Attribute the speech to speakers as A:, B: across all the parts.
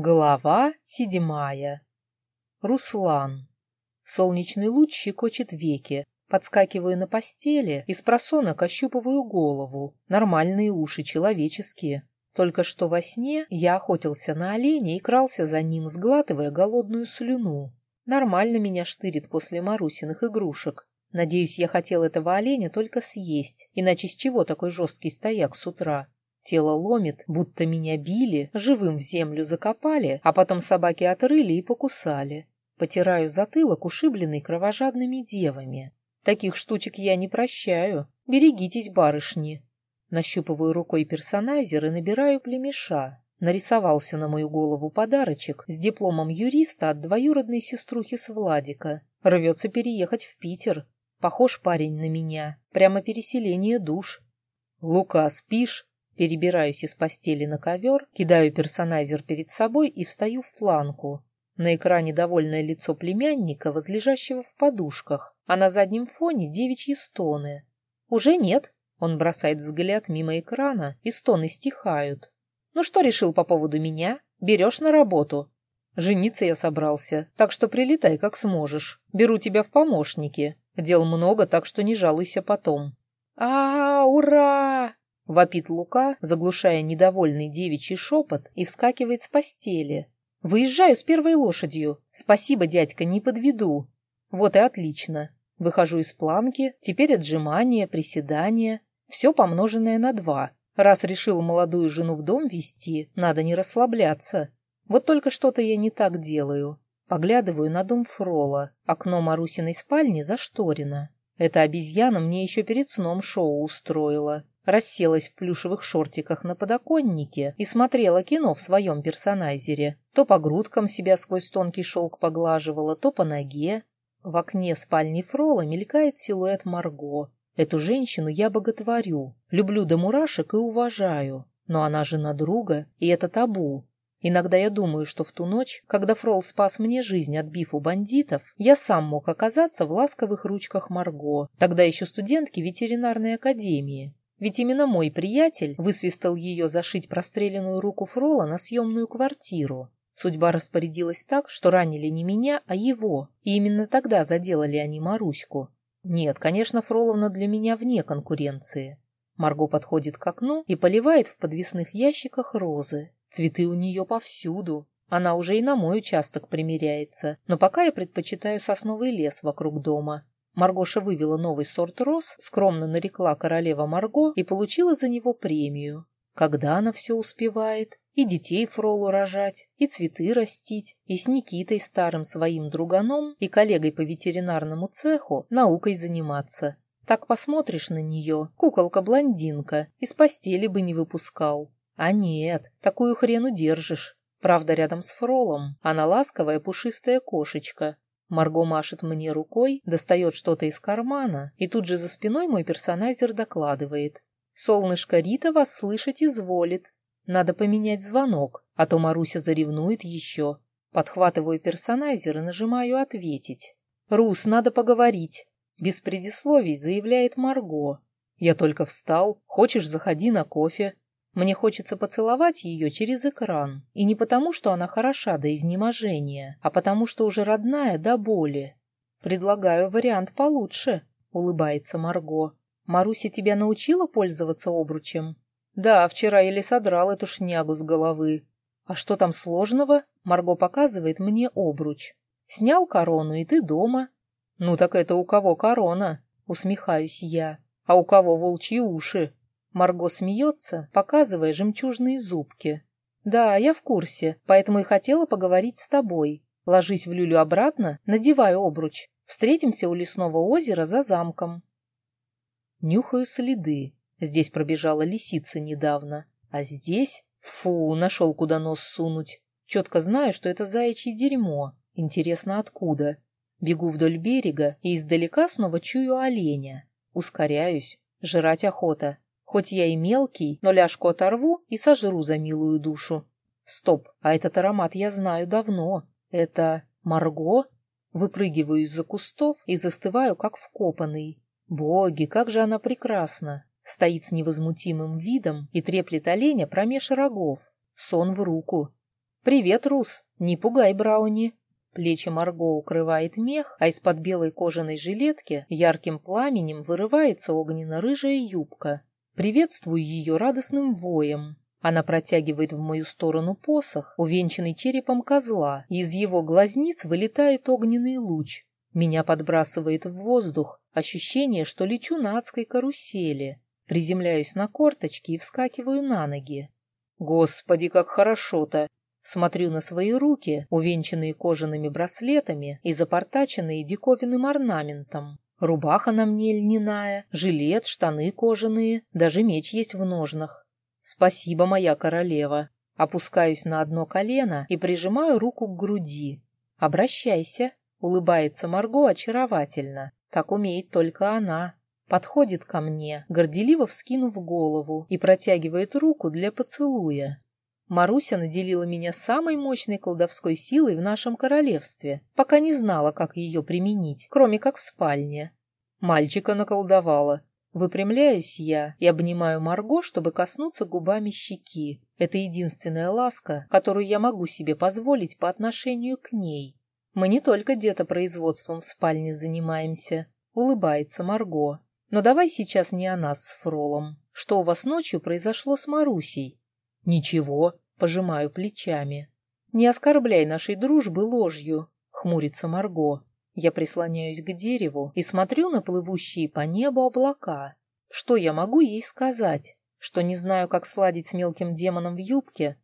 A: Глава седьмая. Руслан. Солнечный луч щекочет веки. Подскакиваю на постели и с просонок ощупываю голову. Нормальные уши, человеческие. Только что во сне я охотился на оленя и крался за ним, сглатывая голодную слюну. Нормально меня штырит после Марусиных игрушек. Надеюсь, я хотел этого оленя только съесть, иначе с чего такой жесткий стояк с утра? Тело ломит, будто меня били, живым в землю закопали, а потом собаки отрыли и покусали. Потираю затылок, ушибленный кровожадными девами. Таких штучек я не прощаю. Берегитесь, барышни. Нащупываю рукой персонайзер и набираю племеша. Нарисовался на мою голову подарочек с дипломом юриста от двоюродной сеструхи с Владика. Рвется переехать в Питер. Похож парень на меня. Прямо переселение душ. «Лука, спишь?» Перебираюсь из постели на ковер, кидаю персонайзер перед собой и встаю в планку. На экране довольное лицо племянника, возлежащего в подушках, а на заднем фоне девичьи стоны. «Уже нет», — он бросает взгляд мимо экрана, и стоны стихают. «Ну что решил по поводу меня? Берешь на работу?» «Жениться я собрался, так что прилетай как сможешь. Беру тебя в помощники. Дел много, так что не жалуйся потом». «А, -а ура!» Вопит Лука, заглушая недовольный девичий шепот, и вскакивает с постели. «Выезжаю с первой лошадью. Спасибо, дядька, не подведу». Вот и отлично. Выхожу из планки, теперь отжимания, приседания. Все помноженное на два. Раз решил молодую жену в дом вести, надо не расслабляться. Вот только что-то я не так делаю. Поглядываю на дом Фрола. Окно Марусиной спальни зашторено. Эта обезьяна мне еще перед сном шоу устроила расселась в плюшевых шортиках на подоконнике и смотрела кино в своем персонайзере. То по грудкам себя сквозь тонкий шелк поглаживала, то по ноге. В окне спальни Фрола мелькает силуэт Марго. Эту женщину я боготворю, люблю до мурашек и уважаю. Но она жена друга, и это табу. Иногда я думаю, что в ту ночь, когда Фрол спас мне жизнь, отбив у бандитов, я сам мог оказаться в ласковых ручках Марго, тогда еще студентки ветеринарной академии. Ведь именно мой приятель высвистал ее зашить простреленную руку Фрола на съемную квартиру. Судьба распорядилась так, что ранили не меня, а его, и именно тогда заделали они Маруську. Нет, конечно, Фроловна для меня вне конкуренции. Марго подходит к окну и поливает в подвесных ящиках розы. Цветы у нее повсюду. Она уже и на мой участок примеряется, но пока я предпочитаю сосновый лес вокруг дома. Маргоша вывела новый сорт роз, скромно нарекла королева Марго и получила за него премию. Когда она все успевает? И детей Фролу рожать, и цветы растить, и с Никитой старым своим друганом и коллегой по ветеринарному цеху наукой заниматься. Так посмотришь на нее, куколка-блондинка, из постели бы не выпускал. А нет, такую хрен удержишь. Правда, рядом с Фролом она ласковая пушистая кошечка, Марго машет мне рукой, достает что-то из кармана, и тут же за спиной мой персонайзер докладывает. «Солнышко Рита вас слышать изволит. Надо поменять звонок, а то Маруся заревнует еще». Подхватываю персонайзер и нажимаю «Ответить». «Рус, надо поговорить», — без предисловий заявляет Марго. «Я только встал. Хочешь, заходи на кофе. Мне хочется поцеловать ее через экран. И не потому, что она хороша до изнеможения, а потому, что уже родная до боли. Предлагаю вариант получше, улыбается Марго. Маруся тебя научила пользоваться обручем? Да, вчера еле содрал эту шнягу с головы. А что там сложного? Марго показывает мне обруч. Снял корону, и ты дома. Ну так это у кого корона? Усмехаюсь я. А у кого волчьи уши? Марго смеется, показывая жемчужные зубки. «Да, я в курсе, поэтому и хотела поговорить с тобой. Ложись в люлю обратно, надевай обруч. Встретимся у лесного озера за замком». Нюхаю следы. Здесь пробежала лисица недавно. А здесь... Фу, нашел куда нос сунуть. Четко знаю, что это заячье дерьмо. Интересно, откуда? Бегу вдоль берега и издалека снова чую оленя. Ускоряюсь. Жрать охота. Хоть я и мелкий, но ляжку оторву и сожру за милую душу. Стоп, а этот аромат я знаю давно. Это Марго? Выпрыгиваю из-за кустов и застываю, как вкопанный. Боги, как же она прекрасна! Стоит с невозмутимым видом и треплет оленя промеж рогов. Сон в руку. «Привет, Рус! Не пугай Брауни!» Плечи Марго укрывает мех, а из-под белой кожаной жилетки ярким пламенем вырывается огненно-рыжая юбка. Приветствую ее радостным воем. Она протягивает в мою сторону посох, увенчанный черепом козла, и из его глазниц вылетает огненный луч. Меня подбрасывает в воздух, ощущение, что лечу на адской карусели. Приземляюсь на корточки и вскакиваю на ноги. Господи, как хорошо-то! Смотрю на свои руки, увенчанные кожаными браслетами и запортаченные диковинным орнаментом. Рубаха на мне льняная, жилет, штаны кожаные, даже меч есть в ножнах. Спасибо, моя королева. Опускаюсь на одно колено и прижимаю руку к груди. Обращайся, улыбается Марго очаровательно. Так умеет только она. Подходит ко мне, горделиво вскинув голову, и протягивает руку для поцелуя. Маруся наделила меня самой мощной колдовской силой в нашем королевстве, пока не знала, как ее применить, кроме как в спальне. Мальчика наколдовала. Выпрямляюсь я и обнимаю Марго, чтобы коснуться губами щеки. Это единственная ласка, которую я могу себе позволить по отношению к ней. Мы не только детопроизводством в спальне занимаемся. Улыбается Марго. Но давай сейчас не о нас с Фролом. Что у вас ночью произошло с Марусей? «Ничего», — пожимаю плечами. «Не оскорбляй нашей дружбы ложью», — хмурится Марго. Я прислоняюсь к дереву и смотрю на плывущие по небу облака. Что я могу ей сказать? Что не знаю, как сладить с мелким демоном в юбке?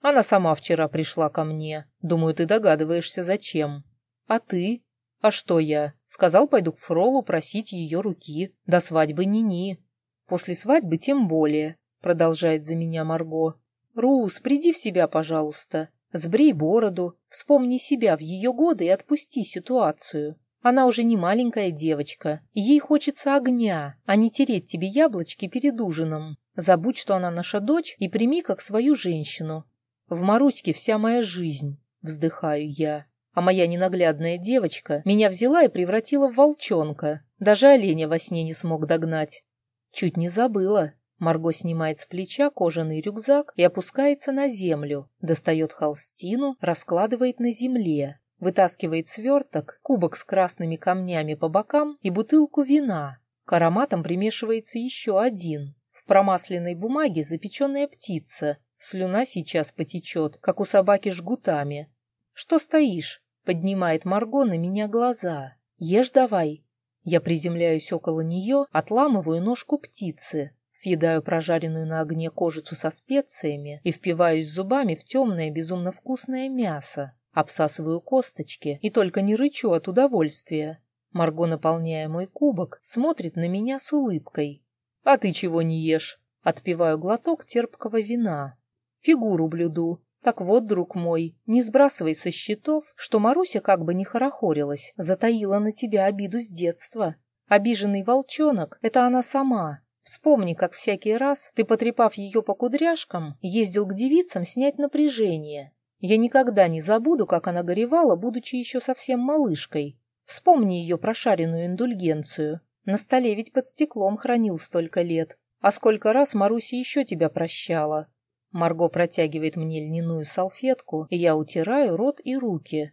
A: Она сама вчера пришла ко мне. Думаю, ты догадываешься, зачем. А ты? А что я? Сказал, пойду к Фролу просить ее руки. До свадьбы ни-ни. После свадьбы тем более, продолжает за меня Марго. Рус, приди в себя, пожалуйста. Сбрей бороду, вспомни себя в ее годы и отпусти ситуацию. Она уже не маленькая девочка, ей хочется огня, а не тереть тебе яблочки перед ужином. Забудь, что она наша дочь, и прими как свою женщину. В Маруське вся моя жизнь, вздыхаю я. А моя ненаглядная девочка меня взяла и превратила в волчонка. Даже оленя во сне не смог догнать. Чуть не забыла. Марго снимает с плеча кожаный рюкзак и опускается на землю, достает холстину, раскладывает на земле, вытаскивает сверток, кубок с красными камнями по бокам и бутылку вина. К ароматам примешивается еще один. В промасленной бумаге запеченная птица. Слюна сейчас потечет, как у собаки жгутами. «Что стоишь?» — поднимает Марго на меня глаза. «Ешь давай». Я приземляюсь около нее, отламываю ножку птицы, Съедаю прожаренную на огне кожицу со специями и впиваюсь зубами в темное безумно вкусное мясо. Обсасываю косточки и только не рычу от удовольствия. Марго, наполняя мой кубок, смотрит на меня с улыбкой. «А ты чего не ешь?» Отпиваю глоток терпкого вина. «Фигуру блюду. Так вот, друг мой, не сбрасывай со счетов, что Маруся как бы не хорохорилась, затаила на тебя обиду с детства. Обиженный волчонок — это она сама, Вспомни, как всякий раз ты, потрепав ее по кудряшкам, ездил к девицам снять напряжение. Я никогда не забуду, как она горевала, будучи еще совсем малышкой. Вспомни ее прошаренную индульгенцию. На столе ведь под стеклом хранил столько лет. А сколько раз Маруся еще тебя прощала? Марго протягивает мне льняную салфетку, и я утираю рот и руки.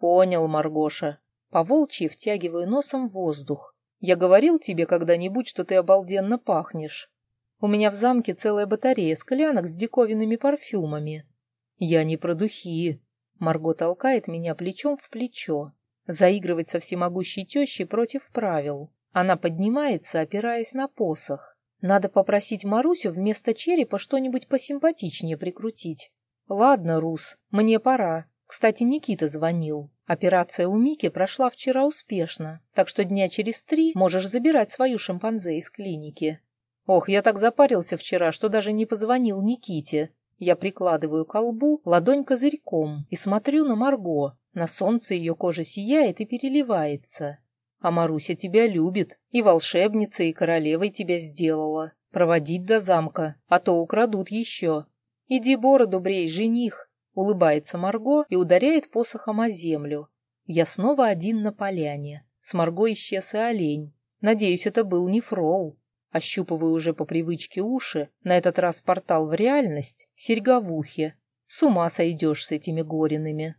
A: Понял, Маргоша. По волчьи втягиваю носом воздух. Я говорил тебе когда-нибудь, что ты обалденно пахнешь. У меня в замке целая батарея склянок с диковинными парфюмами. Я не про духи. Марго толкает меня плечом в плечо. Заигрывать со всемогущей тещей против правил. Она поднимается, опираясь на посох. Надо попросить Марусю вместо черепа что-нибудь посимпатичнее прикрутить. Ладно, Рус, мне пора. Кстати, Никита звонил. Операция у Мики прошла вчера успешно, так что дня через три можешь забирать свою шимпанзе из клиники. Ох, я так запарился вчера, что даже не позвонил Никите. Я прикладываю колбу ладонь козырьком и смотрю на Марго. На солнце ее кожа сияет и переливается. А Маруся тебя любит, и волшебницей, и королевой тебя сделала. Проводить до замка, а то украдут еще. Иди бороду брей, жених. Улыбается Марго и ударяет посохом о землю. Я снова один на поляне. С Марго исчез и олень. Надеюсь, это был не фрол. Ощупываю уже по привычке уши, на этот раз портал в реальность, серьга в ухе. С ума сойдешь с этими горинами.